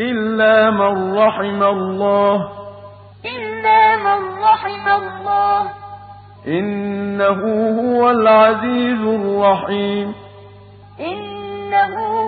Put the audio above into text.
إلا من رحم الله. إلا من رحم الله. إنه هو العزيز الرحيم. إنه هو